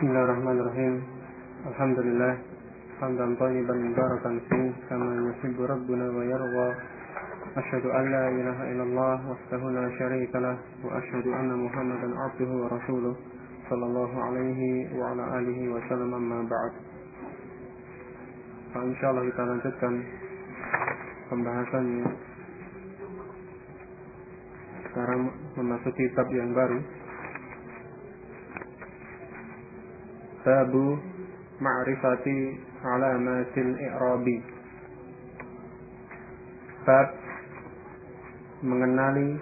Bismillahirrahmanirrahim. Alhamdulillah. Hamdan tayyiban mubarakan fi kama yuhibbu rabbuna wa yarda. Asyhadu an la ilaha illallah wahdahu la syarika lah wa asyhadu anna Muhammadan abduhu wa rasuluh sallallahu alaihi wa ala alihi wa sallam amma ba'd. Nah, insyaallah kita lanjutkan pembahasannya sekarang memasuki bab yang baru babu ma'rifati alamatil i'rabi. Bab mengenali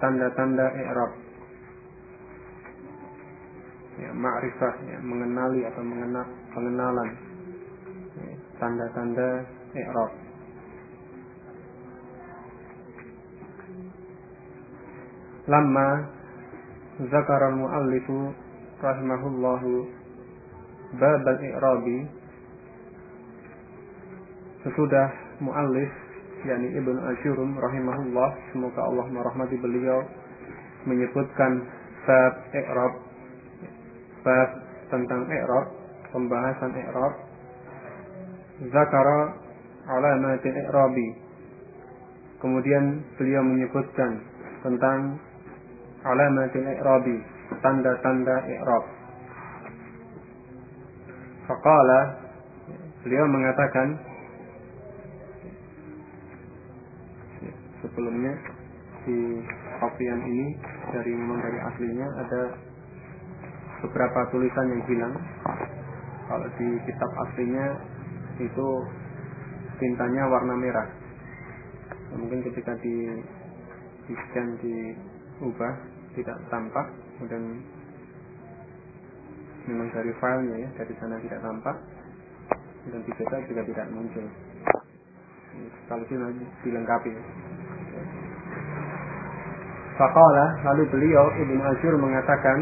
tanda-tanda i'rab. Ya ma'rifah ya mengenali atau mengenal pengenalan ya, tanda-tanda i'rab. Lama zakara al-muallifu rahimahullahu bab al-i'rabi sesudah muallif yakni Ibnu Asyurum rahimahullah semoga Allah merahmati beliau menyebutkan bab i'rab bab tentang i'rab pembahasan i'rab. Zakara alamatil i'rabi kemudian beliau menyebutkan tentang alamatil i'rabi tanda-tanda i'rab. Faqala beliau mengatakan sebelumnya di kopian ini dari memang dari aslinya ada beberapa tulisan yang hilang. Kalau di kitab aslinya itu tintanya warna merah. Mungkin ketika di di scan diubah tidak tampak dan memang dari filenya ya dari sana tidak tampak. Dan dicetak juga tidak muncul. Kalau dilengkapi. Faqala lalu beliau Ibn Azur mengatakan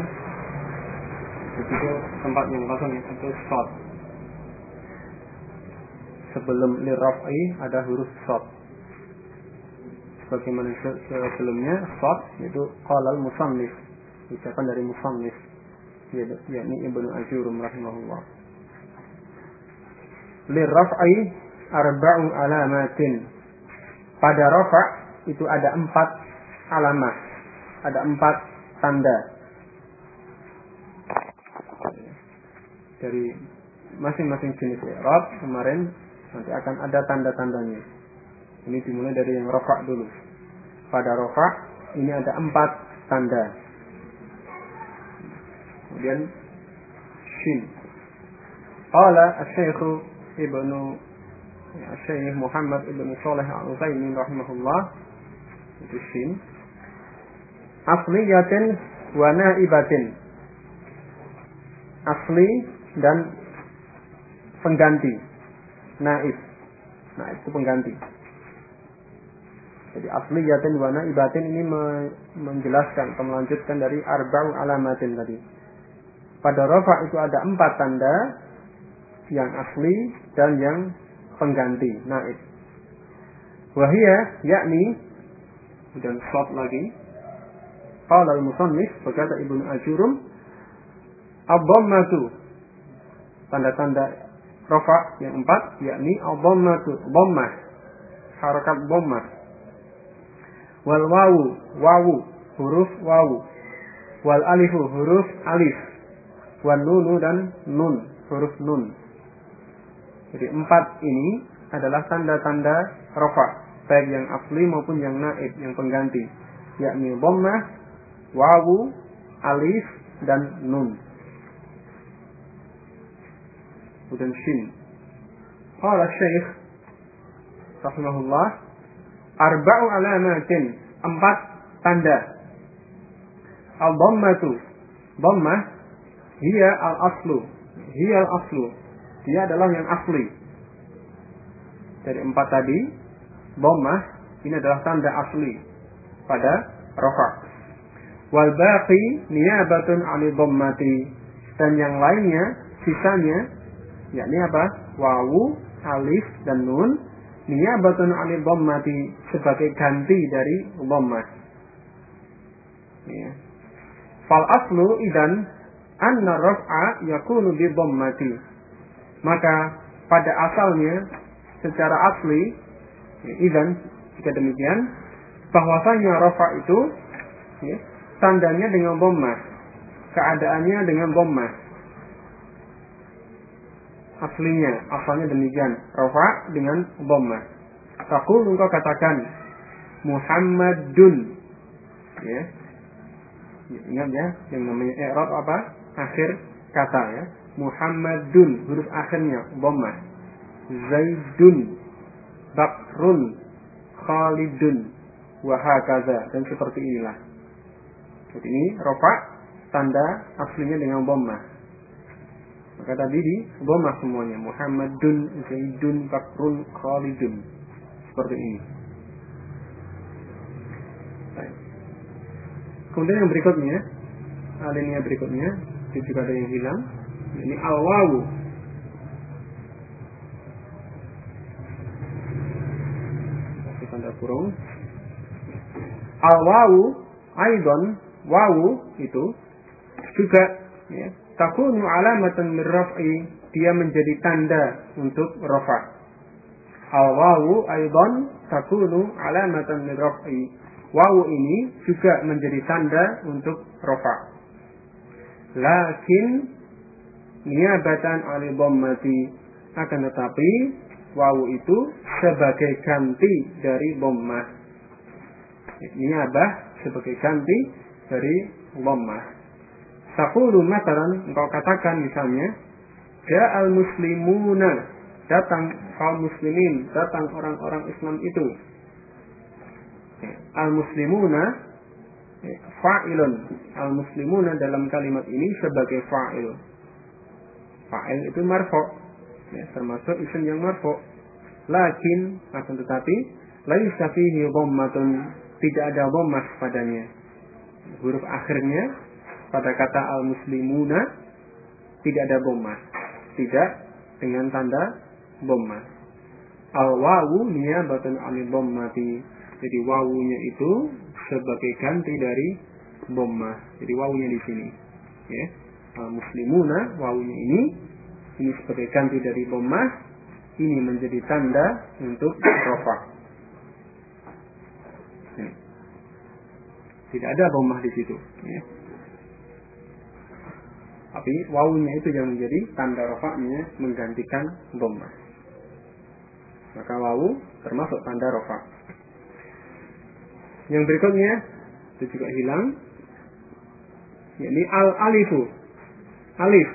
itu tempat yang kosong itu shot sebelum liraf'i ada huruf shot sebagaimana sebelumnya shot itu qalal musannif ucapan dari musannif yakni Ibnu Asyurum rahimahullah. Lirraf'i arba'u alamatin. Pada rafa' itu ada empat alamat ada empat tanda. Dari masing-masing jenis i'rab kemarin nanti akan ada tanda-tandanya. Ini dimulai dari yang rafa' dulu. Pada rafa' ini ada empat tanda kemudian shin. Qala asy-syekh ibnu Syekh Muhammad ibnu Saleh Al-Utsaimin rahimahullah itu shin. Asliyatin wa naibatin. Asli dan pengganti. Naib. Naib itu pengganti. Jadi asliyatin wa naibatin ini menjelaskan atau melanjutkan dari arba'u alamatin tadi pada rofa itu ada empat tanda yang asli dan yang pengganti naib. Wahia yakni dan short lagi. Qala al-musannif berkata Ibnu Ajurum Ad-dhammatu tanda-tanda rofa yang empat yakni ad-dhammatu dhammah harakat dhammah wal wawu wawu huruf wawu wal alifu huruf alif wan nunu dan nun huruf nun. Jadi empat ini adalah tanda-tanda rofa baik yang asli maupun yang naib yang pengganti. Yakni dhammah wawu alif dan nun. Kemudian shin. Qala syekh rahimahullah arba'u alamatin empat tanda. Al-dhammatu dhammah Hiya al-aslu. Hiya al-aslu. Dia adalah yang asli. Dari empat tadi, Dhammah ini adalah tanda asli pada rofa. Wal baqi niyabatun 'ani dhammati. Dan yang lainnya, sisanya yakni apa? Wawu, alif dan nun niyabatun 'ani dhammati sebagai ganti dari dhammah. Ya. Fal aslu idan anna raf'a yakunu bi dhammati. Maka pada asalnya secara asli ya, jika demikian bahwasanya rafa itu ya, tandanya dengan dhammah. Keadaannya dengan dhammah. Aslinya, asalnya demikian. Rafa dengan dhammah. Takul engkau katakan Muhammadun. Ya. Ingat ya, yang namanya i'rab apa? Akhir kata ya. Muhammadun, huruf akhirnya dhammah. Zaidun, Bakrun, Khalidun, wahakaza dan seperti inilah. Jadi ini rofa tanda aslinya dengan dhammah. Maka tadi di dhammah semuanya. Muhammadun, Zaidun, Bakrun, Khalidun. Seperti ini. Kemudian yang berikutnya, alinea berikutnya, itu juga ada yang hilang. Ini al-wawu. Tanda kurung. Al-wawu, aidon, wawu itu juga ya, takunu alamatan mirraf'i dia menjadi tanda untuk rafa. Al-wawu aidon takunu alamatan mirraf'i wawu ini juga menjadi tanda untuk rofa. Lakin niabatan ali mati akan tetapi wawu itu sebagai ganti dari dhammah. Niabah sebagai ganti dari dhammah. Taqulu mataran engkau katakan misalnya al muslimuna datang kaum muslimin, datang orang-orang Islam itu al-muslimuna fa'ilun. Al-muslimuna dalam kalimat ini sebagai fa'il. Fa'il itu marfo. Ya, termasuk isim yang marfo. Lakin akan tetapi laisa fihi dhammatun tidak ada dhammah padanya. Huruf akhirnya pada kata al-muslimuna tidak ada dhammah. Tidak dengan tanda dhammah. Al-wawu niyabatun 'anil dhammati jadi wawunya itu sebagai ganti dari bomma. Jadi wawunya di sini. Ya. muslimuna wawunya ini ini sebagai ganti dari bomma. Ini menjadi tanda untuk rofa. Ya. Tidak ada bomah di situ. Ya. Tapi wawunya itu yang menjadi tanda rofaknya menggantikan bomma. Maka wawu termasuk tanda rofa. Yang berikutnya itu juga hilang. Ini al alifu. Alif.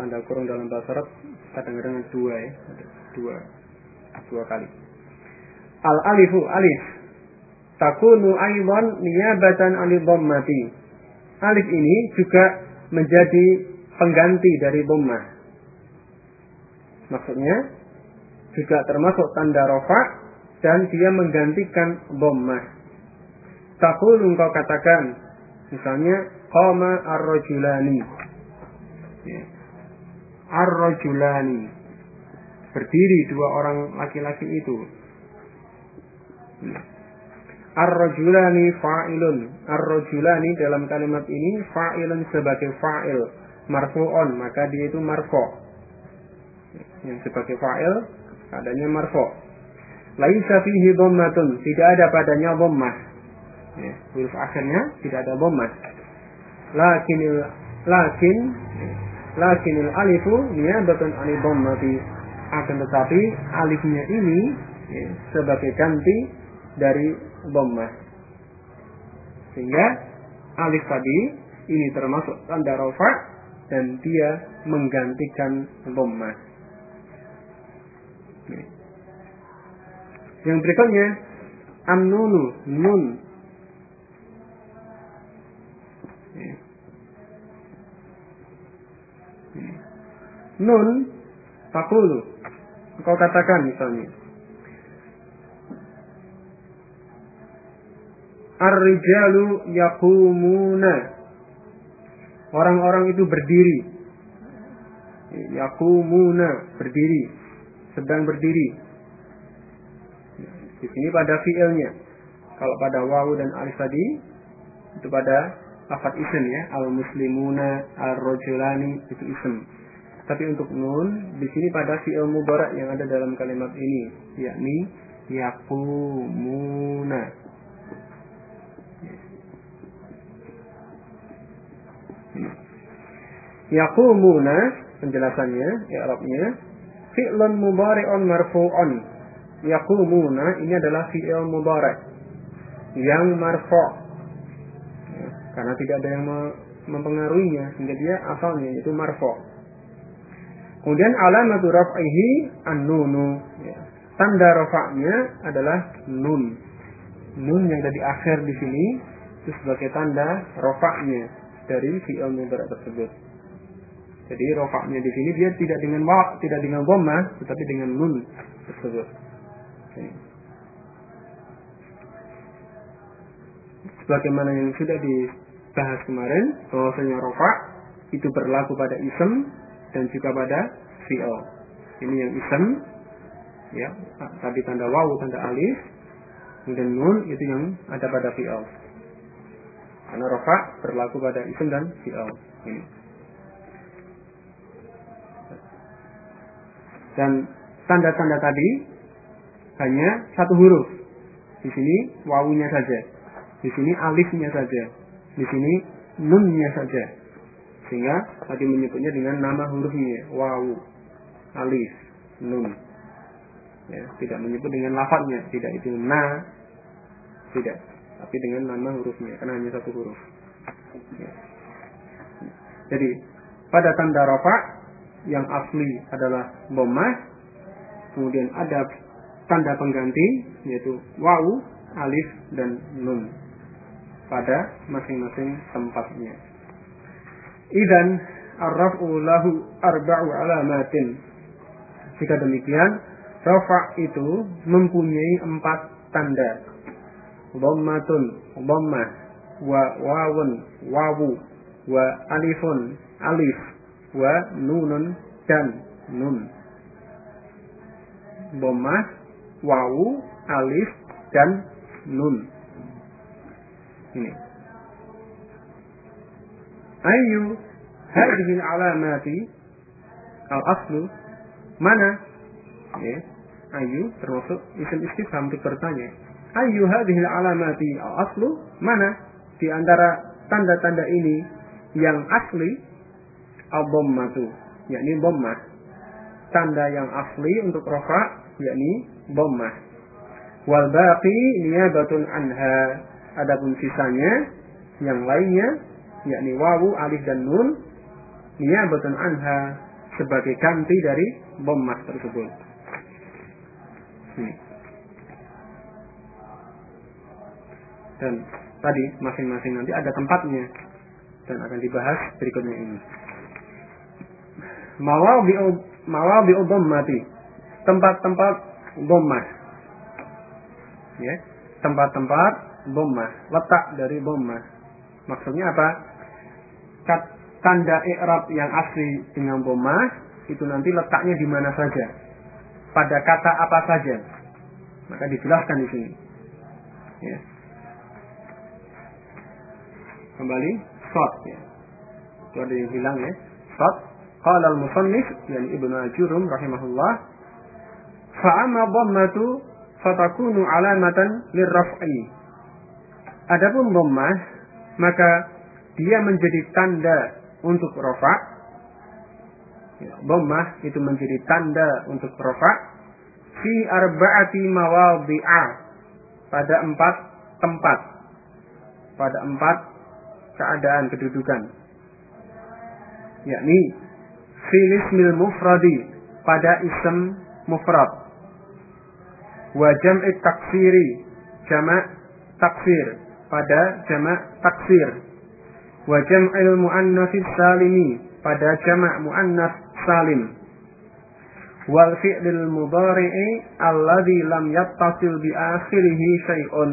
tanda kurung dalam bahasa Arab kadang-kadang dua ya dua dua kali al alifu alif takunu aidan niyabatan alif dhammati. Alif ini juga menjadi pengganti dari dhammah. Maksudnya juga termasuk tanda rofa dan dia menggantikan dhammah. Takunu engkau katakan misalnya qama ar-rajulani. Ya. Berdiri dua orang laki-laki itu. Ar-rajulani fa'ilun. Ar-rajulani dalam kalimat ini fa'ilun sebagai fa'il. Marfu'on, maka dia itu marfo. Yang sebagai fa'il adanya marfo. Laisa fihi dhammatun, tidak ada padanya dhammah. Ya, huruf akhirnya tidak ada dhammah. Lakinil lakin lakinil alifu niyabatun anil dhammati. Akan tetapi alifnya ini ya, sebagai ganti dari dhammah. Sehingga alif tadi ini termasuk tanda rofa dan dia menggantikan dhammah. Yang berikutnya an-nunu, nun. Nun takulu. Kau katakan misalnya Ar-rijalu yaqumuna. orang-orang itu berdiri. Yakumuna berdiri. Sedang berdiri. Di sini pada fiilnya. Kalau pada wawu dan alif tadi itu pada lafat isim ya. Al muslimuna al rojulani itu isim tapi untuk nun di sini pada fiil mubarak yang ada dalam kalimat ini yakni yakumuna Yakumuna penjelasannya, i'rabnya fi'lun mudhari'un marfu'un. Yakumuna ini adalah fi'il mudhari' yang marfu' ya, karena tidak ada yang mempengaruhinya sehingga dia asalnya itu marfu'. Kemudian alamatu raf'ihi an-nunu. Ya. Tanda rafa'nya adalah nun. Nun yang ada di akhir di sini itu sebagai tanda rafa'nya dari fi'il mudhari' tersebut. Jadi rofaknya di sini dia tidak dengan wa, tidak dengan dhamma, tetapi dengan nun tersebut. Sebagaimana yang sudah dibahas kemarin, bahwasanya rofak itu berlaku pada ism dan juga pada fi'il. Ini yang ism, ya, tadi tanda wawu, tanda alif, kemudian nun itu yang ada pada fi'il. Karena rofak berlaku pada ism dan fi'il. Dan tanda-tanda tadi hanya satu huruf. Di sini wawunya saja. Di sini alifnya saja. Di sini nunnya saja. Sehingga tadi menyebutnya dengan nama hurufnya. Wawu, alif, nun. Ya, tidak menyebut dengan lafadznya. Tidak itu na. Tidak. Tapi dengan nama hurufnya. Karena hanya satu huruf. Ya. Jadi pada tanda rofa yang asli adalah dhammah, kemudian ada tanda pengganti yaitu wawu, alif dan nun pada masing-masing tempatnya. Idan ar-raf'u lahu arba'u alamatin. Jika demikian, rafa' itu mempunyai empat tanda. Dhammatun, dhammah, wa wawun, wawu, wa alifun, alif, wa nunun dan nun. Bomah, wawu, alif, dan nun. Ini. Ayu hadhihi alamati al-aslu mana? Ya. Ayu termasuk isim istifham bertanya. Ayu hadhihi alamati al-aslu mana? Di antara tanda-tanda ini yang asli al-dhammatu, yakni dhammah. Tanda yang asli untuk rofa yakni dhammah. Wal baqi niyabatun anha. Adapun sisanya yang lainnya yakni wawu, alif dan nun niyabatun anha sebagai ganti dari dhammah tersebut. Dan tadi masing-masing nanti ada tempatnya dan akan dibahas berikutnya ini mawadhi'u mati tempat-tempat dhammah. Ya tempat-tempat dhammah. Letak dari dhammah. Maksudnya apa? Kat, tanda i'rab yang asli dengan dhammah itu nanti letaknya di mana saja. Pada kata apa saja. Maka dijelaskan di sini. Ya. Kembali shot ya. Itu ada yang hilang ya. Shot Qala al-musannif yani Ibnu Ajurum rahimahullah fa'amma dhammatu fatakunu alamatan lirraf'i. Adapun dhammah maka dia menjadi tanda untuk rafa. Ya, dhammah itu menjadi tanda untuk rafa fi arba'ati mawadhi'a pada empat tempat pada empat keadaan kedudukan yakni filis mil mufradi pada ism mufrad. Wa jam'i taksiri jamak taksir pada jamak taksir. Wa jam'il muannats salimi pada jamak muannats salim. Wal fi'lil mudhari'i alladhi lam yattasil bi akhirih syai'un.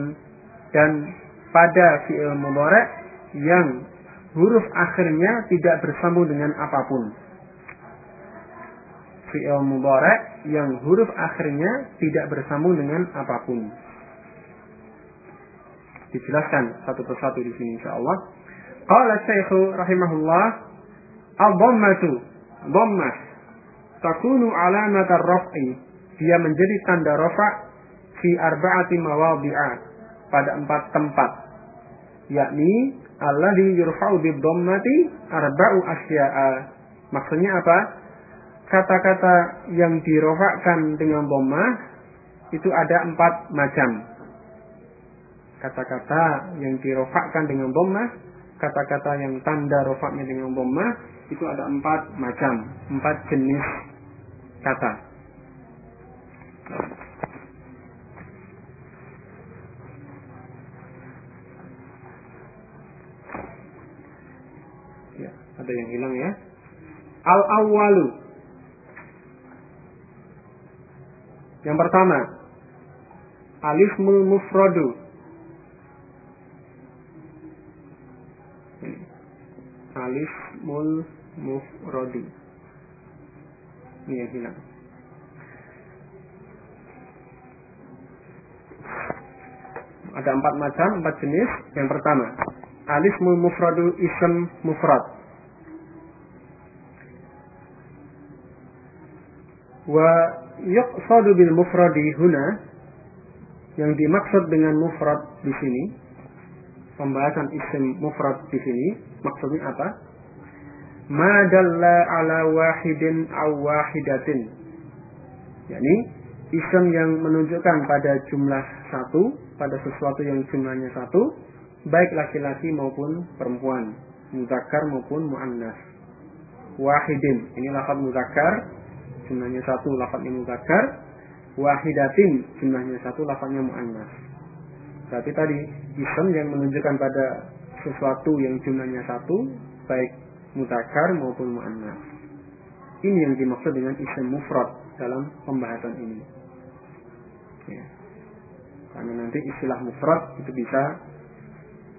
Dan pada fi'il mudhari' yang huruf akhirnya tidak bersambung dengan apa pun. Fi'il mudhari yang huruf akhirnya tidak bersambung dengan apa pun. Dijelaskan satu persatu di sini insyaallah. Qala Syekh rahimahullah al-dhammatu dhammah takunu alamat ar-raf'i dia menjadi tanda rafa fi arba'ati mawadhi'a pada empat tempat yakni alladhi yurfa'u bid dhammati arba'u asya'a maksudnya apa kata-kata yang dirofakkan dengan dhammah itu ada empat macam kata-kata yang dirofakkan dengan dhammah kata-kata yang tanda rofaknya dengan dhammah itu ada empat macam, empat jenis kata. Ya, ada yang hilang ya. Al awalu. Yang pertama, alifmul mufradu. Alif mul mufradu. Ini yang hilang. Ada empat macam empat jenis. Yang pertama alif mul mufradu ism mufrad. Wa yuqsadu bil mufradi huna yang dimaksud dengan mufrad di sini pembahasan isim mufrad di sini maksudnya apa? Ma dalla ala wahidin aw wahidatin. yakni isim yang menunjukkan pada jumlah satu, pada sesuatu yang jumlahnya satu, baik laki-laki maupun perempuan, muzakkar maupun muannas. Wahidin, ini lafaz muzakkar, jumlahnya satu, lafaznya muzakkar. Wahidatin, jumlahnya satu, lafaznya muannas. Berarti tadi isim yang menunjukkan pada sesuatu yang jumlahnya satu, baik mutakar maupun mu'annas. Ini yang dimaksud dengan isim mufrad dalam pembahasan ini. Ya. Karena nanti istilah mufrad itu bisa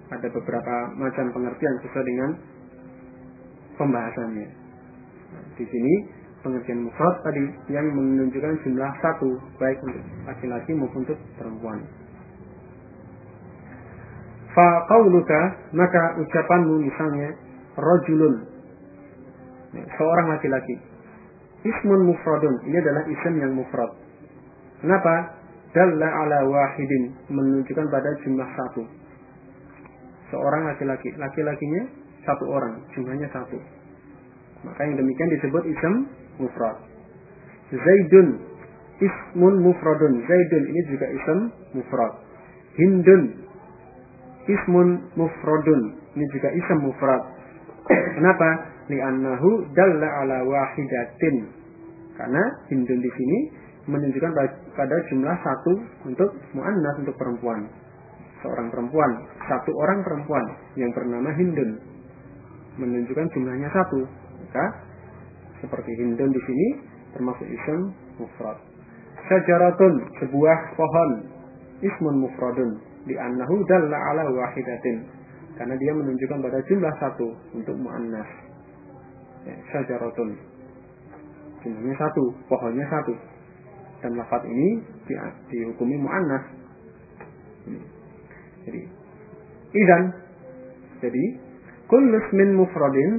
ada beberapa macam pengertian sesuai dengan pembahasannya. Nah, di sini pengertian mufrad tadi yang menunjukkan jumlah satu, baik untuk laki-laki maupun untuk perempuan. Fa qauluka maka ucapanmu misalnya rajulun ya, seorang laki-laki. Ismun mufradun ini adalah isim yang mufrad. Kenapa? Dalla ala wahidin menunjukkan pada jumlah satu. Seorang laki-laki, laki-lakinya satu orang, jumlahnya satu. Maka yang demikian disebut isim mufrad. Zaidun ismun mufradun. Zaidun ini juga isim mufrad. Hindun ismun mufradun. Ini juga ism mufrad. Kenapa? Li'annahu dalla ala wahidatin. Karena hindun di sini menunjukkan pada jumlah satu untuk muannas untuk perempuan. Seorang perempuan, satu orang perempuan yang bernama Hindun menunjukkan jumlahnya satu. Maka seperti Hindun di sini termasuk ism mufrad. Syajaratun sebuah pohon. Ismun mufradun di annahu dalla ala wahidatin. Karena dia menunjukkan pada jumlah satu untuk muannas. Ya, syajaratun jumlahnya satu pohonnya satu. Dan lafat ini di, dihukumi muannas. Jadi idan jadi kullus min mufradin.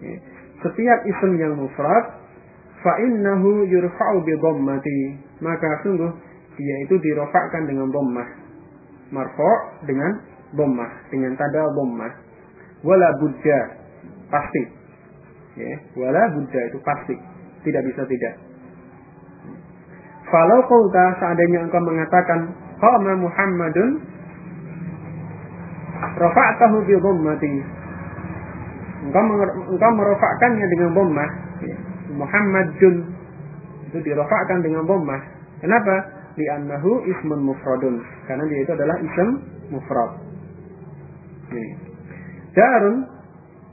Ya, setiap isim yang mufrad fa innahu yurfa'u bi dhammati. Maka sungguh dia itu dirofakkan dengan dhammah. Marfo dengan dhammah dengan tanda dhammah. Wala budda pasti. Ya wala budda itu pasti. Tidak bisa tidak. Kalau qulta seandainya engkau mengatakan qama Muhammadun rafa'tahu bi dhammati engkau engkau merofakkannya dengan ya. Muhammadun itu dirofakkan dengan dhammah kenapa li'annahu ismun mufradun karena dia itu adalah ism mufrad. Darun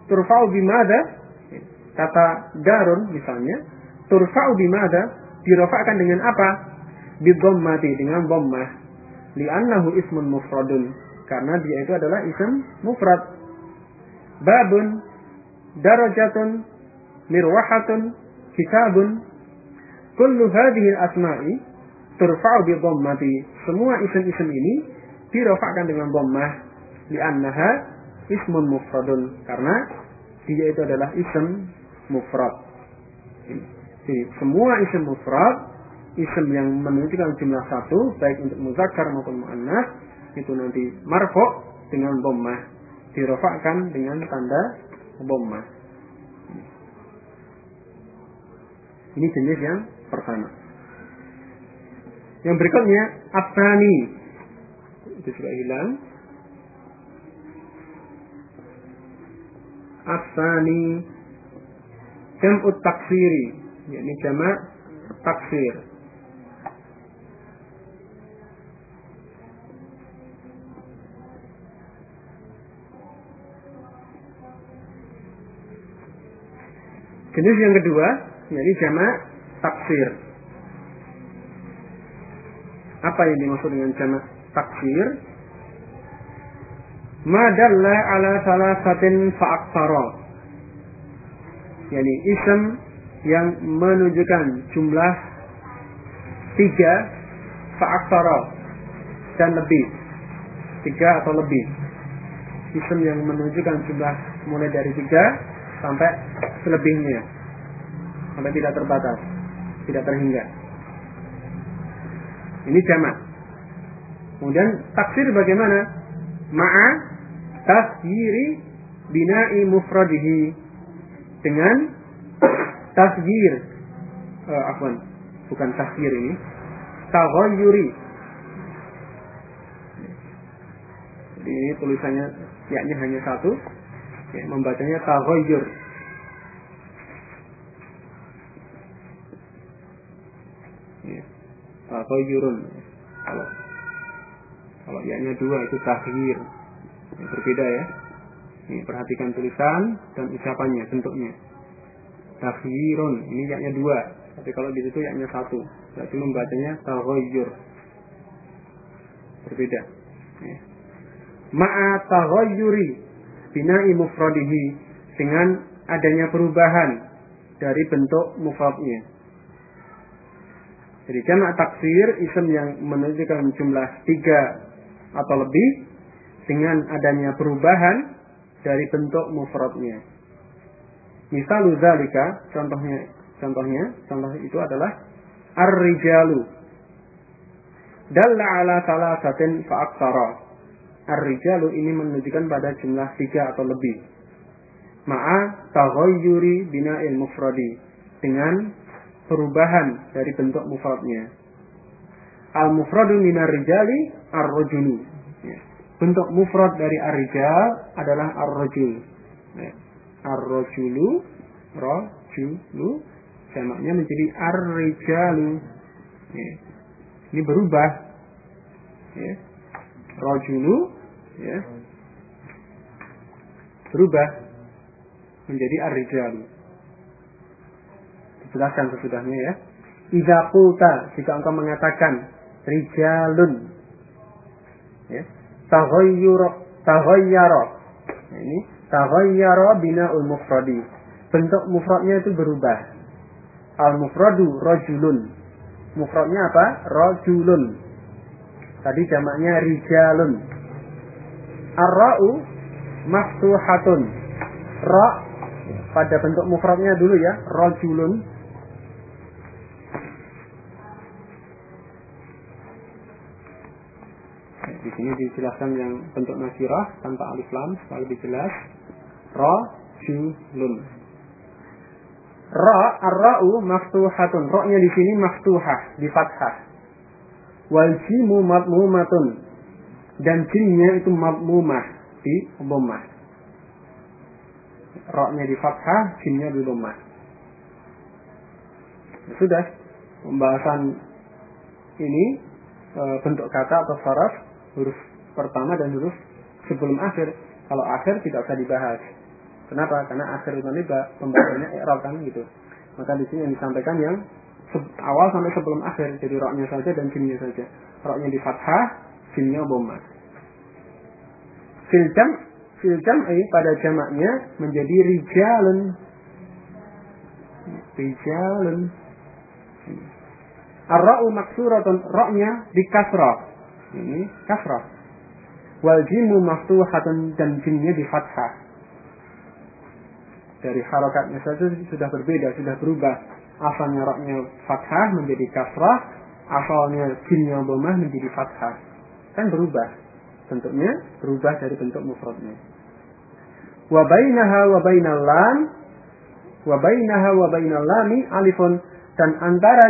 turfa'u bimada kata darun misalnya turfa'u bimada dirofakkan dengan apa? Bidhammati dengan dhammah. Li'annahu ismun mufradun karena dia itu adalah ism mufrad. babun, darajatun, mirwahatun, kitabun. Kullu hadhihi asma'i turfa'u bi dhammati. Semua isim-isim ini dirofakkan dengan dhammah li'annaha ismun mufradun karena dia itu adalah isim mufrad. Jadi semua isim mufrad, isim yang menunjukkan jumlah satu, baik untuk muzakkar maupun muannas, itu nanti marfu dengan dhammah, dirofakkan dengan tanda dhammah. Ini jenis yang pertama. Yang berikutnya atani. Itu sudah hilang. Atani jam'ut taksiri, yakni jamak taksir. Jenis yang kedua, yakni jamak taksir. Apa yang dimaksud dengan jamak taksir? Madalla ala salasatin fa'aksara. Yani ism yang menunjukkan jumlah tiga fa'aksara dan lebih. Tiga atau lebih. Ism yang menunjukkan jumlah mulai dari tiga sampai selebihnya. Sampai tidak terbatas. Tidak terhingga. Ini jamak. Kemudian taksir bagaimana? Ma'a tasgiri bina'i mufradihi dengan tasgir uh, afwan bukan tasgir ini taghayyuri jadi ini tulisannya yaknya hanya satu ya, membacanya taghayyur ya, taghayyurun kalau kalau yaknya dua itu tahir yang berbeda ya. Ini perhatikan tulisan dan ucapannya bentuknya. Takhirun ini yaknya dua. Tapi kalau di situ yaknya satu. Berarti membacanya taghayyur berbeda. Ya. ma'a taghayyuri bina'i mufradihi dengan adanya perubahan dari bentuk mufradnya jadi jamak taksir isim yang menunjukkan jumlah tiga atau lebih dengan adanya perubahan dari bentuk mufradnya. Misal zalika, contohnya contohnya contoh itu adalah ar-rijalu. Dalla ala salasatin fa aksara. Ar-rijalu ini menunjukkan pada jumlah tiga atau lebih. Ma'a taghayyuri bina'il mufradi dengan perubahan dari bentuk mufradnya. Al-mufradu minar rijali ar-rajulu. Ya. Bentuk mufrad dari ar-rijal adalah ar-rajul. Ya. Ar-rajulu, rajulu, jamaknya menjadi ar-rijalu. Ya. Ini berubah. Rajulu, ya. Berubah menjadi ar-rijalu. Dijelaskan sesudahnya ya. Idza qulta jika engkau mengatakan rijalun ya taghayyur taghayyara nah, ini taghayyara bina'ul mufradi bentuk mufradnya itu berubah al mufradu rajulun mufradnya apa rajulun tadi jamaknya rijalun ar-ra'u maftuhatun ra pada bentuk mufradnya dulu ya rajulun di sini dijelaskan yang bentuk nasirah tanpa alif lam supaya lebih jelas. Ra julun. Ra ar-ra'u maftuhatun. Ra-nya di sini maftuhah, di fathah. Wal jimu madmumatun. Dan jinnya itu madmumah di dhammah. Ra-nya di fathah, jinnya di dhammah. Sudah pembahasan ini e, bentuk kata atau saraf huruf pertama dan huruf sebelum akhir. Kalau akhir tidak usah dibahas. Kenapa? Karena akhir itu nanti pembahasannya i'rab kan gitu. Maka di sini yang disampaikan yang awal sampai sebelum akhir. Jadi roknya saja dan jinnya saja. Roknya di fathah, jinnya bomba. Fil jam fil pada jamaknya menjadi rijalun. Rijalun. Ar-ra'u maksuratun ra'nya di kasrah. Ini kasrah. Wal jimu maftuhatun dan jimnya di fathah. Dari harokatnya saja sudah berbeda, sudah berubah. Asalnya ra'nya fathah menjadi kasrah, asalnya jimnya bomah menjadi fathah. Kan berubah. Bentuknya berubah dari bentuk mufradnya. Wa bainaha wa bainal lam wa bainaha wa bainal lami alifun dan antara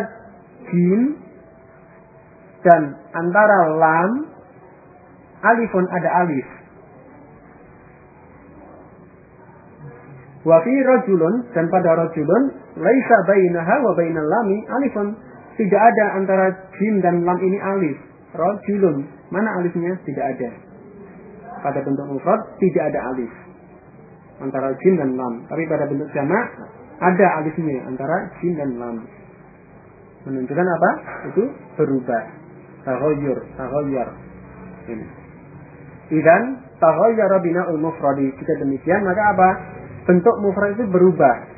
jim dan antara lam alifun ada alif. Wa fi rajulun dan pada rajulun laisa bainaha wa bainal lami alifun. Tidak ada antara jim dan lam ini alif. Rajulun. Mana alifnya? Tidak ada. Pada bentuk mufrad tidak ada alif. Antara jim dan lam. Tapi pada bentuk jamak ada alifnya antara jim dan lam. Menunjukkan apa? Itu berubah. Tahoyur, tahoyar. Ini. Idan tahoyara bina'ul mufradi. Jika demikian maka apa? Bentuk mufrad itu berubah.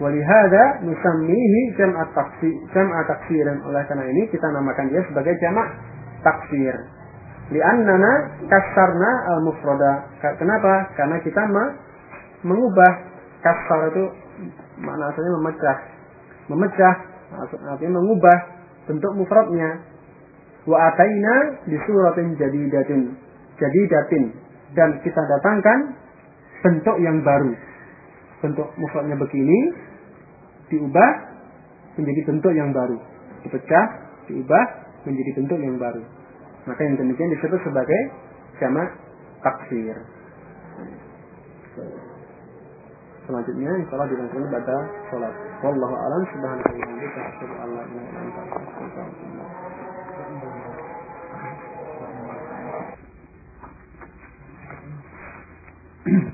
Walihada nusammihi jam'at taksir, jam'at taksiran. Oleh karena ini kita namakan dia sebagai jamak taksir. Li'annana kasarna al-mufrada. Kenapa? Karena kita mengubah kasar itu makna aslinya memecah. Memecah artinya mengubah bentuk mufradnya. Wa ataina di suratin jadidatin. Jadidatin dan kita datangkan bentuk yang baru. Bentuk mufradnya begini, diubah menjadi bentuk yang baru. Dipecah, diubah menjadi bentuk yang baru. Maka yang demikian disebut sebagai jamak taksir. Selanjutnya insya Allah dilakukan pada sholat. Wallahu alam subhanahu wa ta'ala.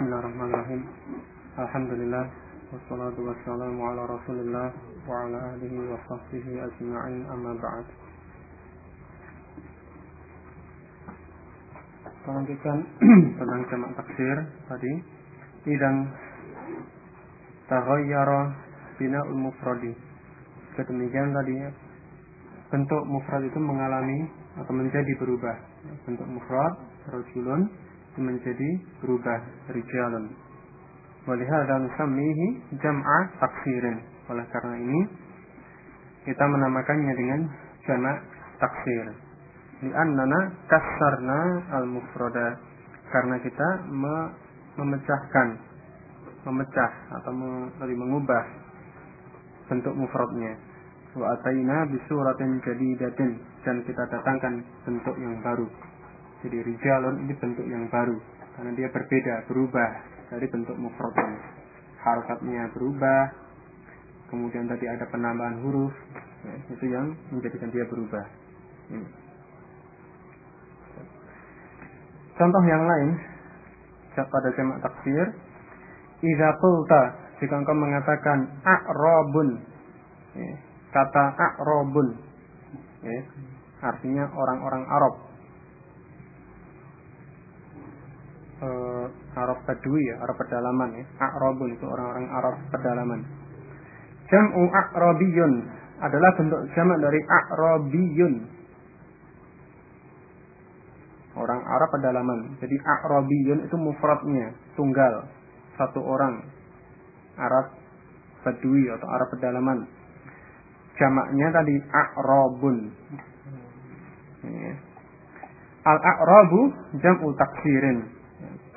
Bismillahirrahmanirrahim. Alhamdulillah والصلاة والسلام على رسول الله وعلى آله وصحبه أجمعين أما بعد Kita tentang jamak taksir tadi. Idan taghayyara bina'ul mufradi. Kedemikian tadi bentuk mufrad itu mengalami atau menjadi berubah. Bentuk mufrad rajulun menjadi berubah rijalun Walihada nusammihi jam'a taksirin. Oleh karena ini kita menamakannya dengan jamak taksir. Li'annana kasarna al-mufrada. Karena kita me memecahkan memecah atau me mengubah bentuk mufradnya. Wa ataina bisuratin jadidatin dan kita datangkan bentuk yang baru. Jadi rijalun ini bentuk yang baru karena dia berbeda, berubah dari bentuk mufradnya. Harokatnya berubah, kemudian tadi ada penambahan huruf, ya, itu yang menjadikan dia berubah. Ini. Contoh yang lain pada jamak taksir, idza qulta jika engkau mengatakan a'rabun ya, kata a'rabun ya, artinya orang-orang Arab uh, Arab Badui ya, Arab pedalaman ya. A'rabun itu orang-orang Arab pedalaman. Jam'u a'rabiyun adalah bentuk jamak dari a'rabiyun. Orang Arab pedalaman. Jadi a'rabiyun itu mufradnya, tunggal, satu orang. Arab Badui atau Arab pedalaman. Jamaknya tadi a'rabun. Ya. Al-a'rabu jam'u taksirin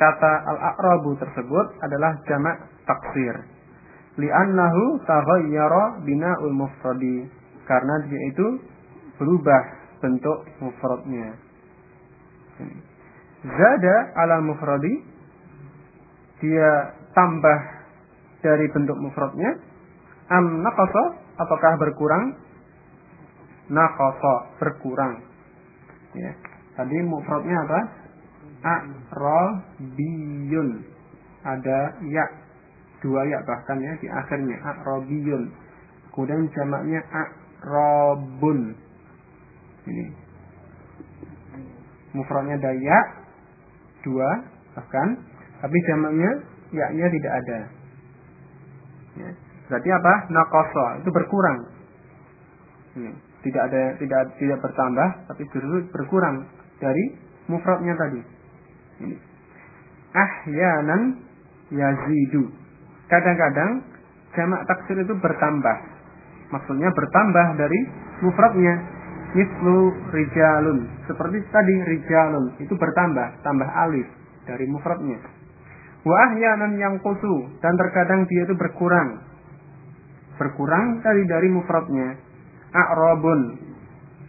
kata al-a'rabu tersebut adalah jamak taksir. Li'annahu taghayyara bina'ul mufradi. Karena dia itu berubah bentuk mufradnya. Zada ala mufradi. Dia tambah dari bentuk mufradnya. Am naqasa apakah berkurang? Naqasa berkurang. Ya. Tadi mufradnya apa a'rabiyun. Ada ya dua ya bahkan ya di akhirnya a'rabiyun. Kemudian jamaknya a'rabun. Ini. Mufradnya ada ya, dua bahkan tapi jamaknya yaknya tidak ada. Ya. Berarti apa? Nakoso itu berkurang. Ini tidak ada tidak tidak bertambah tapi justru berkurang dari mufradnya tadi. Ini. Ahyanan yazidu. Kadang-kadang jamak taksir itu bertambah. Maksudnya bertambah dari mufradnya. Mislu rijalun. Seperti tadi rijalun itu bertambah, tambah alif dari mufradnya. Wa ahyanan yang kusu dan terkadang dia itu berkurang. Berkurang dari dari mufradnya. A'rabun.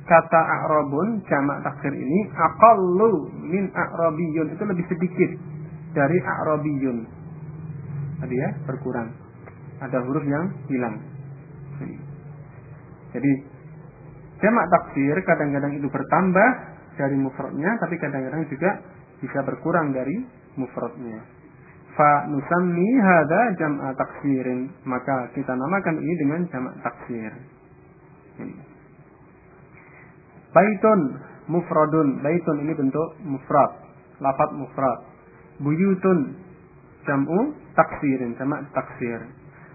Kata a'rabun jamak taksir ini aqallu min a'rabiyun itu lebih sedikit dari a'rabiyun. Tadi ya, berkurang. Ada huruf yang hilang. Jadi jamak taksir kadang-kadang itu bertambah dari mufradnya tapi kadang-kadang juga bisa berkurang dari mufradnya fa nusammi hadza jam'a taksirin maka kita namakan ini dengan jamak taksir. Baitun mufradun. Baitun ini bentuk mufrad. Lafat mufrad. Buyutun jam'u taksirin jamak taksir.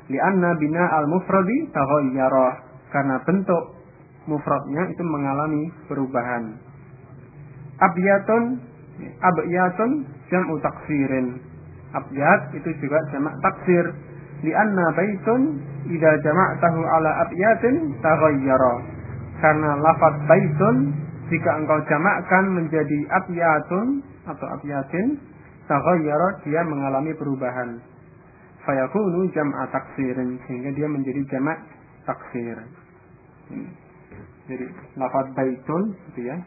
Lianna bina al mufradi taghayyara. Karena bentuk mufradnya itu mengalami perubahan. Abyatun abyatun jam'u taksirin. Abyad itu juga jamak taksir. Lianna baitun idza jama'tahu ala abyatin taghayyara. Karena lafaz baitun jika engkau jamakkan menjadi abyatun atau abyatin taghayyara dia mengalami perubahan. Fayakunu jam'a taksirin sehingga dia menjadi jamak taksir. Jadi lafaz baitun gitu ya.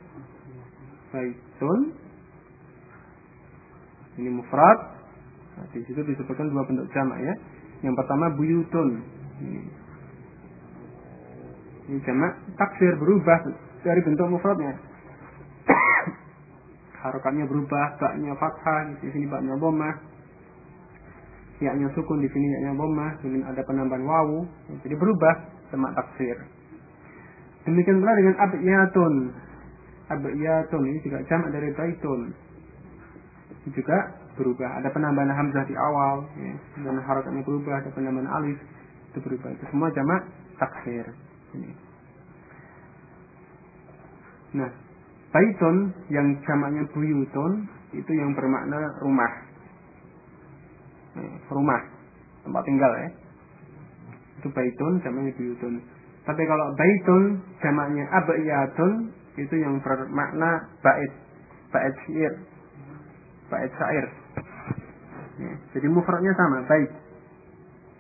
Baitun ini mufrad Nah, di situ disebutkan dua bentuk jamak ya. Yang pertama buyutun. Ini jamak taksir berubah dari bentuk mufradnya. Harokatnya berubah, baknya fathah, di sini baknya bomah. Yaknya sukun di sini yaknya bomah, kemudian ada penambahan wawu. Jadi berubah jamak taksir. Demikian pula dengan abiyatun. Abiyatun ini juga jamak dari baitun. Juga berubah. Ada penambahan hamzah di awal, ya. dan harakatnya berubah. Ada penambahan alif itu berubah. Itu semua jamak taksir. Nah, baitun yang jamaknya buyutun itu yang bermakna rumah. rumah, tempat tinggal ya. Itu baitun jamaknya buyutun. Tapi kalau baitun jamaknya abayatun itu yang bermakna bait, bait syair, bait syair. Ya, jadi mufradnya sama, bait.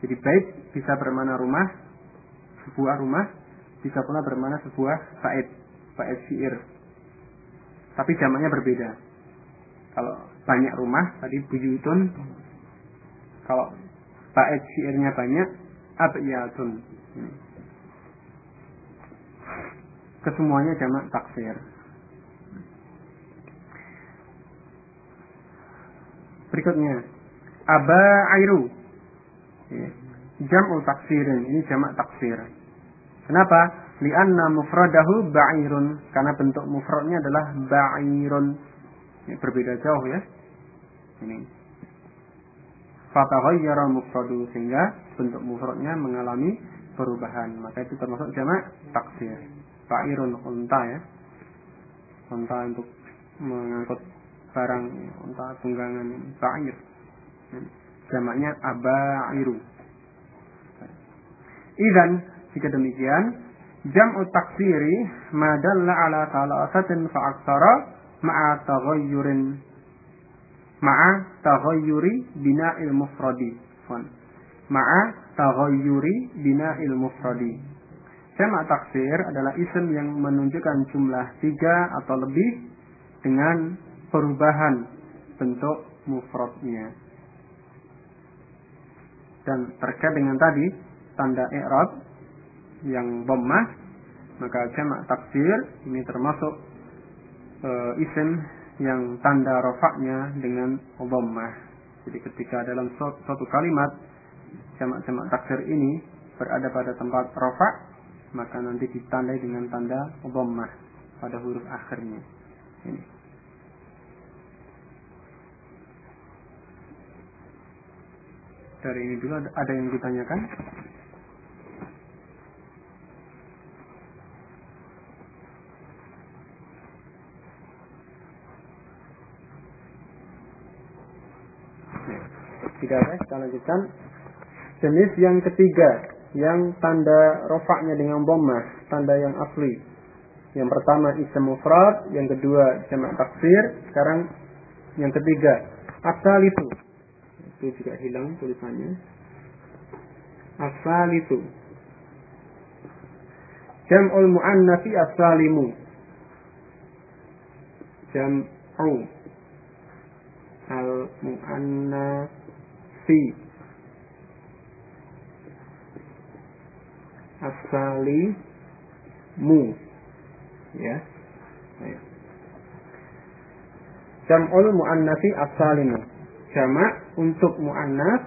Jadi bait bisa bermana rumah, sebuah rumah, bisa pula bermana sebuah bait, bait syair. Tapi jamaknya berbeda. Kalau banyak rumah, tadi buyutun. Kalau bait syairnya banyak, abiyatun. Kesemuanya jamak taksir. Berikutnya, aba airu. Ya. Jam'u taksirin. Ini jamak taksir. Kenapa? Lianna mufradahu ba'irun. Karena bentuk mufradnya adalah ba'irun. Ini berbeda jauh ya. Ini. Fataghayyara mufradu. Sehingga bentuk mufradnya mengalami perubahan. Maka itu termasuk jamak taksir. Ba'irun unta ya. Unta untuk mengangkut barang unta tunggangan ba'ir jamaknya abairu Idan jika demikian jam'u taksiri madalla ala thalathatin fa'aksara ma'a taghayyurin ma'a taghayyuri bina'il mufradi. Ma'a taghayyuri bina'il mufradi. Jamak taksir adalah isim yang menunjukkan jumlah tiga atau lebih dengan perubahan bentuk mufradnya. Dan terkait dengan tadi tanda i'rab yang dhammah maka jamak takdir ini termasuk e, isim yang tanda rofaknya dengan dhammah. Jadi ketika dalam suatu, suatu kalimat jamak-jamak takdir ini berada pada tempat rofak maka nanti ditandai dengan tanda dhammah pada huruf akhirnya. Ini. Dari ini dulu ada yang ditanyakan? Tidak ada, kita lanjutkan. Jenis yang ketiga, yang tanda rofaknya dengan bommah, tanda yang asli. Yang pertama isim mufrad, yang kedua jamak taksir, sekarang yang ketiga asal itu. Itu juga hilang tulisannya. Asal itu. Jam'ul mu'annafi asalimu. Jam'u al mu'annafi fi asali mu. Ya. Jam'ul muannasi asalimu jamak untuk muannas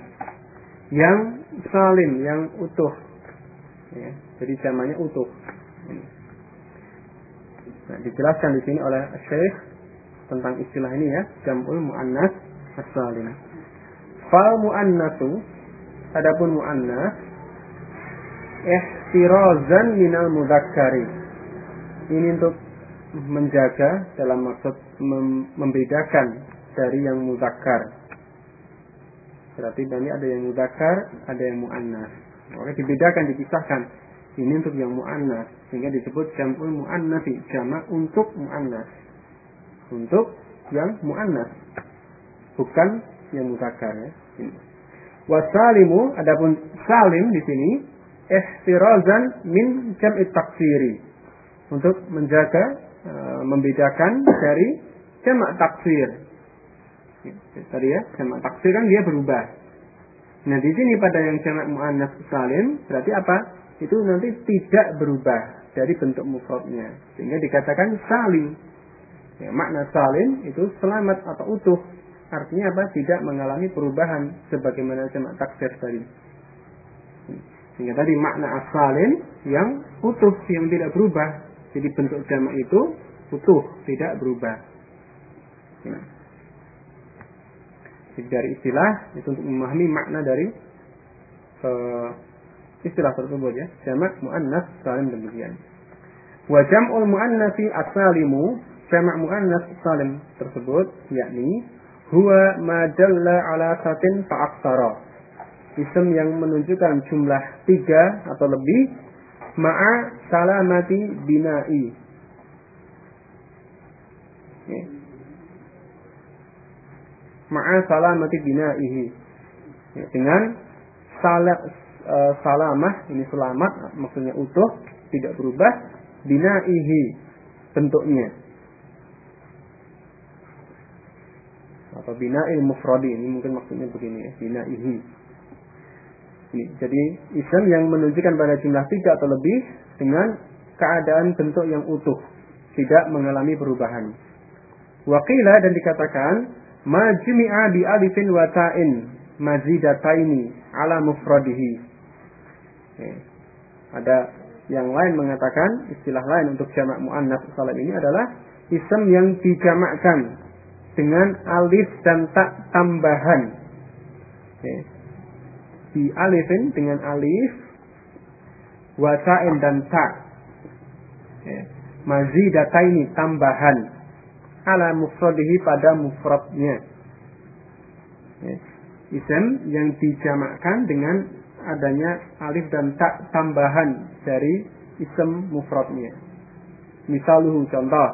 yang salim yang utuh. Ya jadi jamaknya utuh. Nah, dijelaskan di sini oleh Syekh tentang istilah ini ya jam'ul muannas as-salim Fal mu'annasu adapun mu'annas ihtirazan minal mudzakkari. Ini untuk menjaga dalam maksud mem membedakan dari yang muzakkar. Berarti ini ada yang muzakkar, ada yang mu'annas. Oke, dibedakan, dipisahkan. Ini untuk yang mu'annas. Sehingga disebut jam'ul mu'annasi. Jamak untuk mu'annas. Untuk yang mu'annas. Bukan yang mutakar ya. Wasalimu adapun salim di sini ihtirazan min jam'i taksiri untuk menjaga e, membedakan dari jamak taksir. Tadi ya, jamak taksir kan dia berubah. Nah, di sini pada yang jamak muannas salim berarti apa? Itu nanti tidak berubah dari bentuk mufradnya. Sehingga dikatakan salim. Ya, makna salim itu selamat atau utuh Artinya apa? Tidak mengalami perubahan sebagaimana jamak taksir tadi. Sehingga tadi makna asalin yang utuh, yang tidak berubah. Jadi bentuk jamak itu utuh, tidak berubah. Ya. Jadi dari istilah itu untuk memahami makna dari uh, istilah tersebut ya. Jamak muannas salim demikian. Wa jam'ul muannasi asalimu jamak muannas salim tersebut yakni huwa ma dalla ala satin fa'aksara. Ism yang menunjukkan jumlah tiga atau lebih ma'a salamati bina'i. Ma'a salamati bina'ihi. Dengan uh, salamah, ini selamat, maksudnya utuh, tidak berubah, bina'ihi bentuknya. Atau bina'il mufradi ini mungkin maksudnya begini ya bina'ihi. Jadi isim yang menunjukkan pada jumlah tiga atau lebih dengan keadaan bentuk yang utuh tidak mengalami perubahan. Wakila dan dikatakan majmi'a bi alifin wa ta'in mazidataini ala mufradihi. Ada yang lain mengatakan istilah lain untuk jamak muannas salam ini adalah isim yang dijamakkan dengan alif dan tak tambahan. Okay. Di alifin dengan alif, wasain dan tak. Okay. Mazidata ini tambahan ala mufradihi pada mufradnya. Okay. Isem yang dijamakkan dengan adanya alif dan tak tambahan dari isem mufradnya. Misaluhu contoh,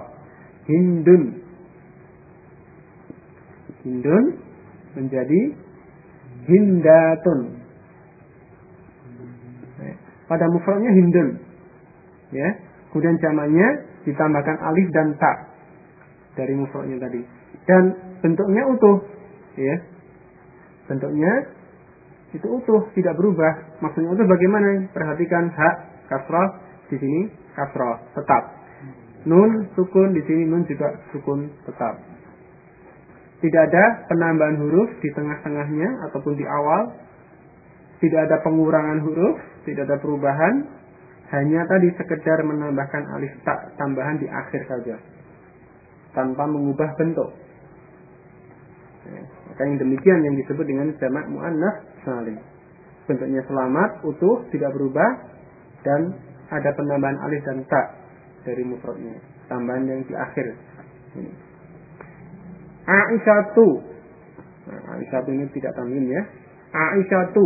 Hindun Hindun menjadi Hindatun. Pada mufradnya Hindun. Ya. Kemudian jamaknya ditambahkan alif dan ta dari mufradnya tadi. Dan bentuknya utuh. Ya. Bentuknya itu utuh, tidak berubah. Maksudnya utuh bagaimana? Perhatikan hak kasrah di sini kasrah tetap. Nun sukun di sini nun juga sukun tetap. Tidak ada penambahan huruf di tengah-tengahnya ataupun di awal. Tidak ada pengurangan huruf, tidak ada perubahan. Hanya tadi sekedar menambahkan alif tak tambahan di akhir saja. Tanpa mengubah bentuk. Maka yang demikian yang disebut dengan jamak muannas salim. Bentuknya selamat, utuh, tidak berubah dan ada penambahan alif dan ta dari mufradnya. Tambahan yang di akhir. Ini. Aisyatu. Nah, ini tidak tanwin ya. Aisyatu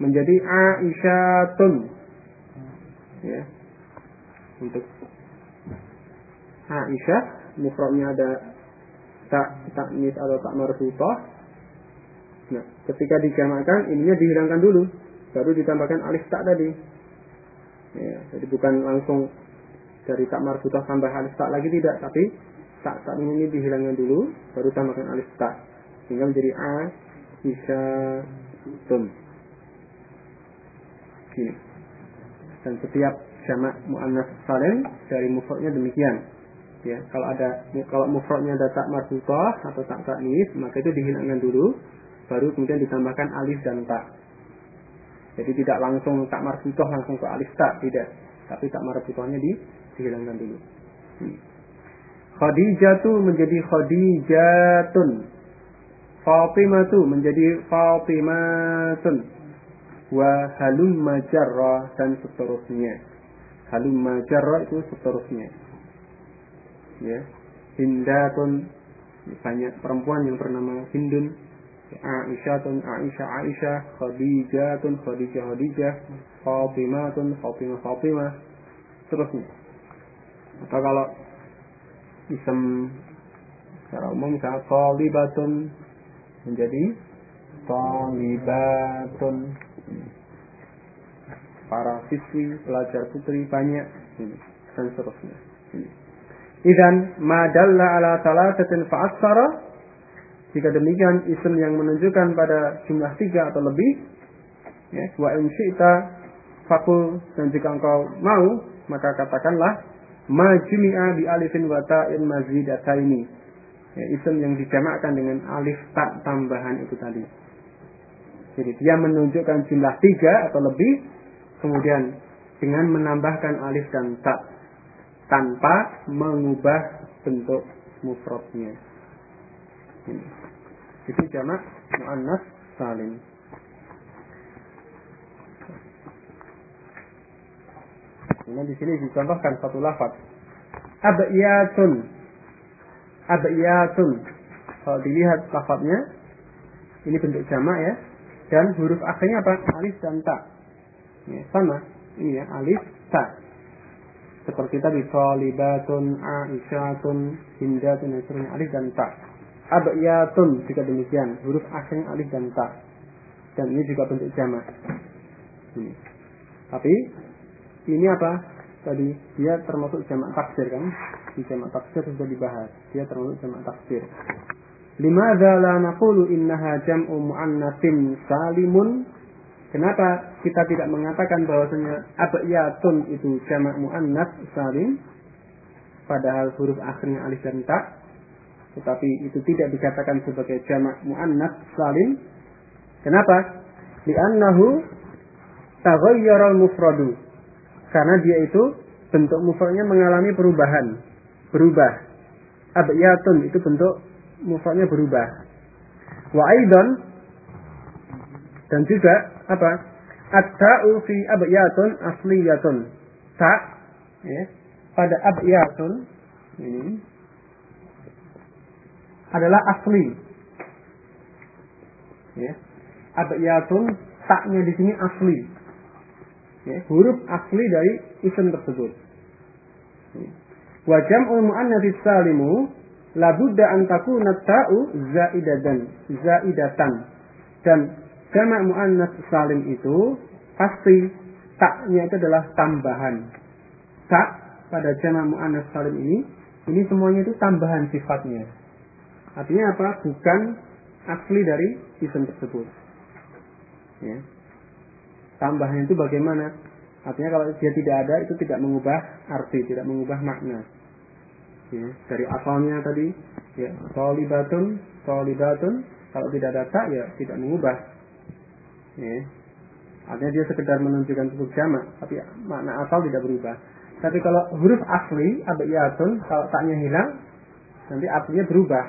menjadi Aisyatun. Ya. Untuk Aisyah mufradnya ada tak taknis atau tak marfutah. Nah, ketika dijamakkan ininya dihilangkan dulu, baru ditambahkan alif tak tadi. Ya, jadi bukan langsung dari tak marfutah tambah alif tak lagi tidak, tapi tak tak ini dihilangkan dulu, baru tambahkan alif tak. Sehingga menjadi a bisa tun. Gini. Dan setiap jamak muannas salim dari mufradnya demikian ya kalau ada kalau mufradnya ada tak marbutah atau tak taknis maka itu dihilangkan dulu baru kemudian ditambahkan alif dan tak jadi tidak langsung tak marbutah langsung ke alif tak tidak tapi tak marbutahnya di, dihilangkan dulu hmm. Khadijatu menjadi Khadijatun. Fatimatu menjadi Fatimatun. Wa halum majarra dan seterusnya. Halum majarra itu seterusnya. Ya. Hindatun banyak perempuan yang bernama Hindun. Aisyatun Aisyah Aisyah. Khadijatun Khadijah Khadijah. Fatimatun Fatimah Fatimah. Terusnya atau kalau isem secara umum misalnya Talibatun menjadi Talibatun. Para siswi pelajar putri banyak. Dan seterusnya. Idan madalla ala talatatin fa'aksara. Jika demikian isim yang menunjukkan pada jumlah tiga atau lebih ya, wa in syi'ta fakul dan jika engkau mau maka katakanlah majmi'a bi alifin wa ta'in mazidataini ya, isim yang dijamakkan dengan alif tak tambahan itu tadi jadi dia menunjukkan jumlah tiga atau lebih kemudian dengan menambahkan alif dan tak tanpa mengubah bentuk mufradnya. Itu jamak muannas salim. Ini di sini dicontohkan satu lafaz. Abiyatun. Abiyatun. Kalau dilihat lafaznya, ini bentuk jamak ya. Dan huruf akhirnya apa? Alif dan ta. Ya, sama. Ini ya, alif, ta seperti tadi Talibatun, Aisyatun, Hindatun dan alif dan ta. Abyatun jika demikian huruf akhirnya alif dan ta. Dan ini juga bentuk jamak. Ini. Tapi ini apa? Tadi dia termasuk jamak taksir kan? Di jamak taksir sudah dibahas. Dia termasuk jamak taksir. Limadza la naqulu innaha jam'u mu'annatsin salimun Kenapa kita tidak mengatakan bahwasanya abyatun itu jamak muannats salim padahal huruf akhirnya alif dan ta tetapi itu tidak dikatakan sebagai jamak muannats salim kenapa li'annahu taghayyara al-mufradu karena dia itu bentuk mufradnya mengalami perubahan berubah abyatun itu bentuk mufradnya berubah wa aidan dan juga apa? At-ta'u fi abyatun asliyatun. Ta ya, pada abyatun ini adalah asli. Ya. Abyatun taknya di sini asli. Ya, huruf asli dari isim tersebut. Ya. Wa jam'ul muannats salimu labudda an takuna ta'u zaidatan zaidatan dan jamak muannas salim itu pasti taknya itu adalah tambahan. Tak pada jamak muannas salim ini ini semuanya itu tambahan sifatnya. Artinya apa? Bukan asli dari isim tersebut. Ya. Tambahan itu bagaimana? Artinya kalau dia tidak ada itu tidak mengubah arti, tidak mengubah makna. Ya, dari asalnya tadi ya solibatun, solibatun kalau tidak ada tak ya tidak mengubah Ya. Artinya dia sekedar menunjukkan bentuk jamak, tapi makna asal tidak berubah. Tapi kalau huruf asli, abiyatun, kalau taknya hilang, nanti artinya berubah.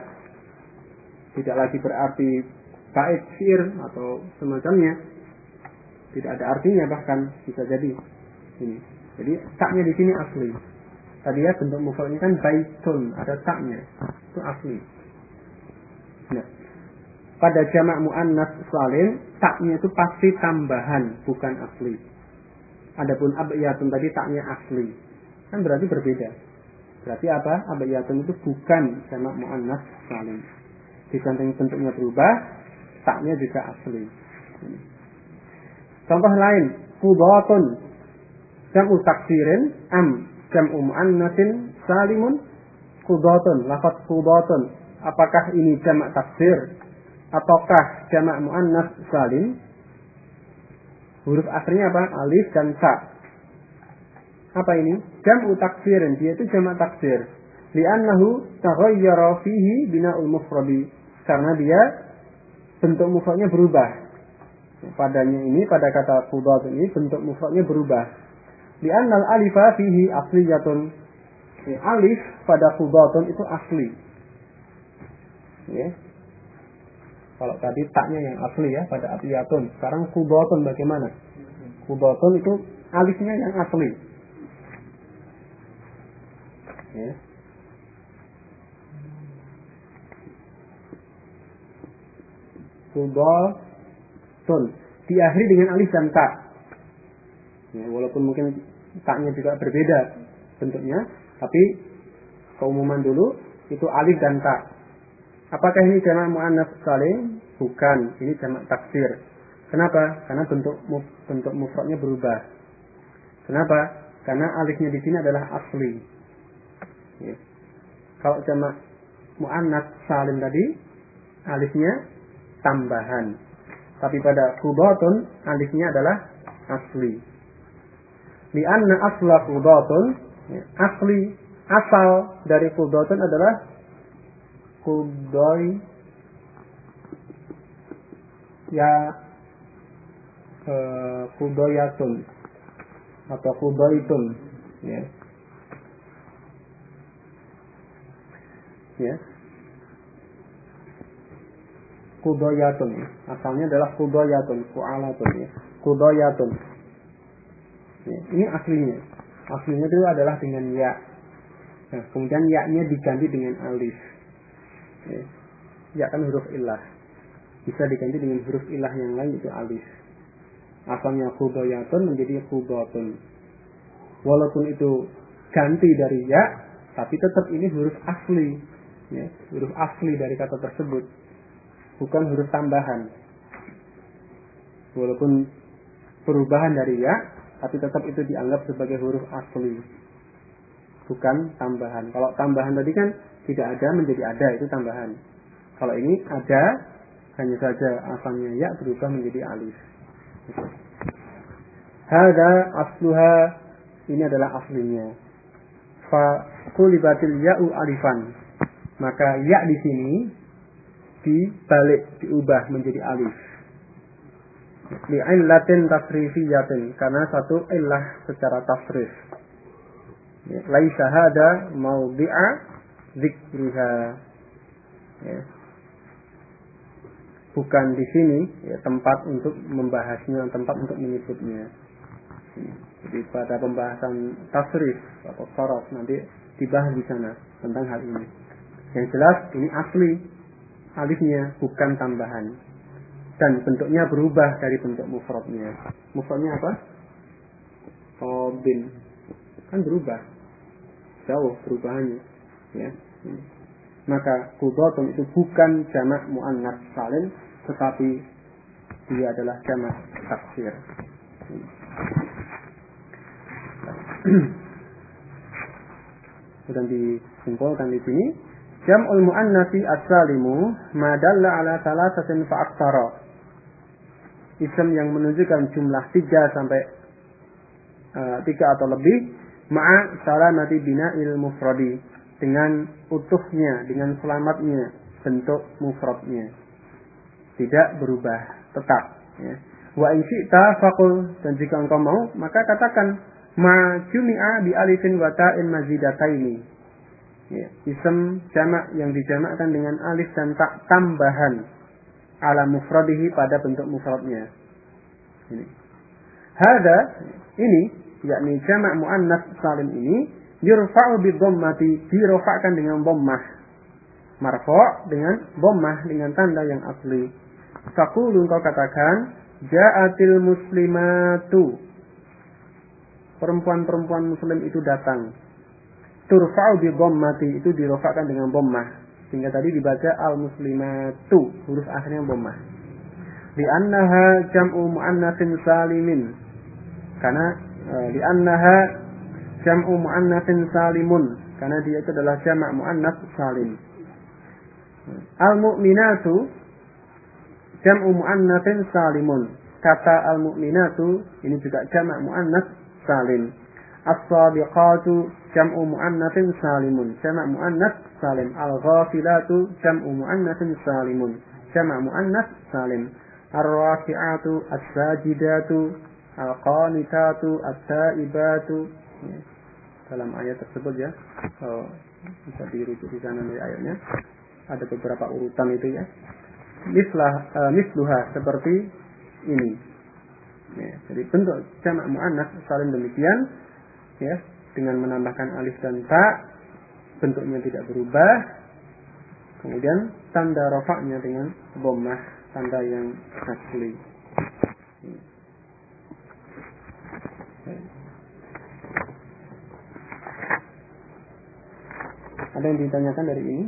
Tidak lagi berarti bait syair atau semacamnya tidak ada artinya bahkan bisa jadi ini. Jadi taknya di sini asli. Tadi ya bentuk mufradnya kan baitun ada taknya. Itu asli. Nah pada jamak muannas salim taknya itu pasti tambahan bukan asli. Adapun abiyatun tadi taknya asli. Kan berarti berbeda. Berarti apa? Abiyatun itu bukan jamak muannas salim. Di samping bentuknya berubah taknya juga asli. Contoh lain, kudatun jam'u taksirin am jam'u mu'annatin salimun. Kudatun lafaz kudatun apakah ini jamak taksir ataukah jamak muannas salim? Huruf aslinya apa? Alif dan ta. Apa ini? Jam'u taksirin dia itu jamak taksir li'annahu taghayyara fihi bina'ul mufradi. Karena dia bentuk mufradnya berubah. Padanya ini pada kata qudat ini bentuk mufradnya berubah. Di anal alifa fihi asliyatun. Ya, alif pada qudatun itu asli. Ya. Kalau tadi taknya yang asli ya pada asliyatun. Sekarang qudatun bagaimana? Qudatun itu alifnya yang asli. Ya. Kudatun. Diakhiri dengan alif dan ta. Ya, walaupun mungkin taknya juga berbeda bentuknya, tapi keumuman dulu itu alif dan ta. Apakah ini jamak muannas salim? Bukan, ini jamak taksir. Kenapa? Karena bentuk bentuk mufradnya berubah. Kenapa? Karena alifnya di sini adalah asli. Ya. Kalau jamak muannas salim tadi, alifnya tambahan. Tapi pada kudatun alifnya adalah asli. Di anna asla kudatun ya, asli asal dari kudatun adalah kudoi ya kudoyatun atau kudoitun ya. Ya kudoyatun ya. Asalnya adalah kudoyatun, kualatun ya. Kudoyatun. Ya, ini aslinya. Aslinya itu adalah dengan ya. Nah, kemudian ya-nya diganti dengan alif. Ya. ya kan huruf ilah. Bisa diganti dengan huruf ilah yang lain itu alif. Asalnya kudoyatun menjadi kudotun. Walaupun itu ganti dari ya, tapi tetap ini huruf asli. Ya, huruf asli dari kata tersebut bukan huruf tambahan. Walaupun perubahan dari ya, tapi tetap itu dianggap sebagai huruf asli. Bukan tambahan. Kalau tambahan tadi kan tidak ada menjadi ada, itu tambahan. Kalau ini ada, hanya saja asalnya ya berubah menjadi alif. Hada asluha ini adalah aslinya. Fa kulibatil ya'u alifan. Maka ya di sini dibalik diubah menjadi alif. Li'illatin tasrifiyatin karena satu illah secara tasrif. Ya, laisa hada maudhi'a zikriha ya. bukan di sini ya, tempat untuk membahasnya tempat untuk menyebutnya. Jadi pada pembahasan tasrif atau sorof nanti dibahas di sana tentang hal ini. Yang jelas ini asli alifnya bukan tambahan. Dan bentuknya berubah dari bentuk mufradnya. Mufradnya apa? Tobin. Kan berubah. Jauh perubahannya ya. Maka kudatun itu bukan jamak muannas salim tetapi dia adalah jamak taksir. Sudah disimpulkan di sini Jam'ul muannati as-salimu madalla ala salasatin fa aktsara. Ism yang menunjukkan jumlah tiga sampai uh, tiga atau lebih ma'a salamati bina'il mufradi dengan utuhnya, dengan selamatnya bentuk mufradnya. Tidak berubah, tetap ya. Wa in syi'ta dan jika engkau mau maka katakan ma jumi'a bi alifin wa ta'in mazidataini ya, isem jamak yang dijamakkan dengan alif dan tak tambahan ala mufradihi pada bentuk mufradnya. Ini. Hada ini yakni jamak muannas salim ini yurfa'u bi dhammati dirofakkan dengan dhammah. Marfa' dengan dhammah dengan tanda yang asli. Taqulu kau katakan ja'atil muslimatu. Perempuan-perempuan muslim itu datang. Turfa'u bi dhammati itu dirofakkan dengan dhammah sehingga tadi dibaca al-muslimatu, huruf akhirnya dhammah. Di annaha jam'u muannatsin salimin. Karena e, di annaha jam'u muannatsin salimun. Karena dia itu adalah jamak muannats salim. Al-mu'minatu jam'u muannatsin salimun. Kata al-mu'minatu ini juga jamak muannats salim. As-sabiqatu jam'u muannatsin salimun. Jamak muannats salim. Al-ghafilatu jam'u muannatsin salimun. Jama' muannats salim. At-taibatu. Ya. Dalam ayat tersebut ya. Oh, bisa dirujuk di sana dari ayatnya. Ada beberapa urutan itu ya. Mislah uh, misluha seperti ini. Ya, jadi bentuk jamak muannats salim demikian ya dengan menambahkan alif dan ta bentuknya tidak berubah. Kemudian tanda rofaknya dengan bomah, tanda yang asli. Ada yang ditanyakan dari ini?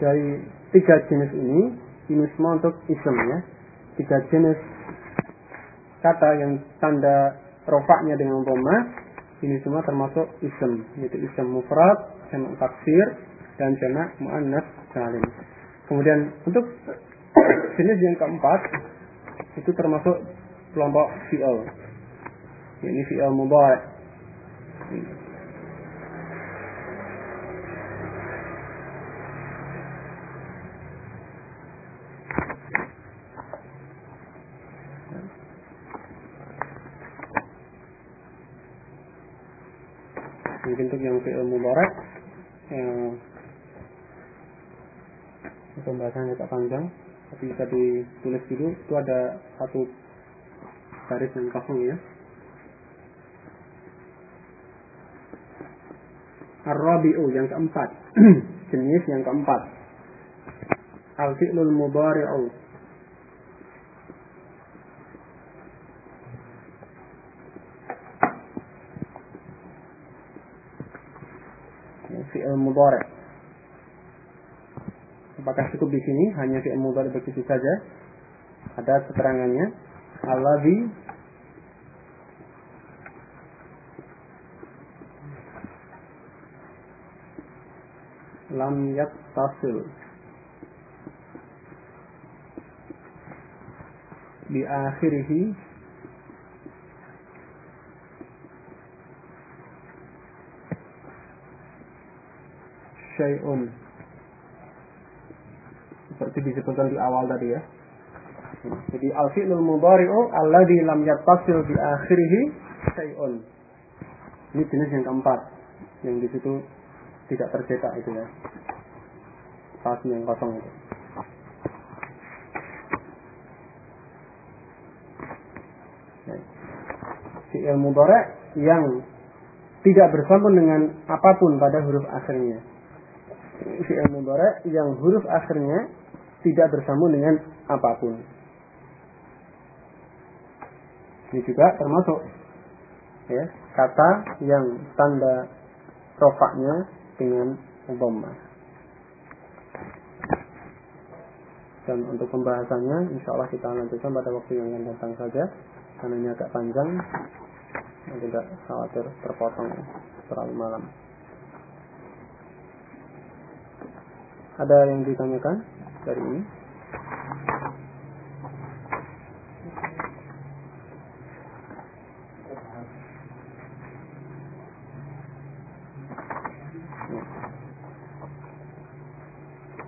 Dari tiga jenis ini ini semua untuk ism ya. Tiga jenis kata yang tanda rofaknya dengan boma ini semua termasuk ism yaitu ism mufrad jamak taksir dan jamak muannas salim. Kemudian untuk jenis yang keempat itu termasuk kelompok fi'il ini fi'il mudhari bentuk yang fi'il mubarak. Yang pembahasannya tak panjang tapi bisa ditulis dulu. Itu ada satu garis yang kosong ya. Ar-Rabi'u yang keempat. Jenis yang keempat. Al-fi'lul mubari'u fi'il mudhari. Apakah cukup di sini hanya fi'il mudhari begitu saja? Ada keterangannya. Alladhi lam yattasil bi akhirih syai'un. Seperti disebutkan di awal tadi ya. Jadi al-fi'lul mudhari'u alladhi lam yattasil bi akhirih syai'un. Ini jenis yang keempat yang di situ tidak tercetak itu ya. Pas yang kosong itu. Fi'il mudhari' yang tidak bersambung dengan apa pun pada huruf akhirnya fi'il mudhari yang huruf akhirnya tidak bersambung dengan apa pun. Ini juga termasuk ya, kata yang tanda rofaknya dengan dhamma. Dan untuk pembahasannya, insya Allah kita lanjutkan pada waktu yang akan datang saja, karena ini agak panjang, dan tidak khawatir terpotong terlalu malam. Ada yang ditanyakan dari ini?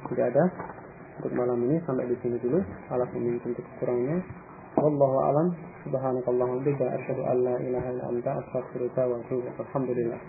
Tidak ada. Untuk malam ini sampai di sini dulu. Alat pemimpin untuk kurangnya. Wallahu alam. Subhanakallahumma wa bihamdika asyhadu an la ilaha illa anta astaghfiruka wa atubu ilaik. Alhamdulillah.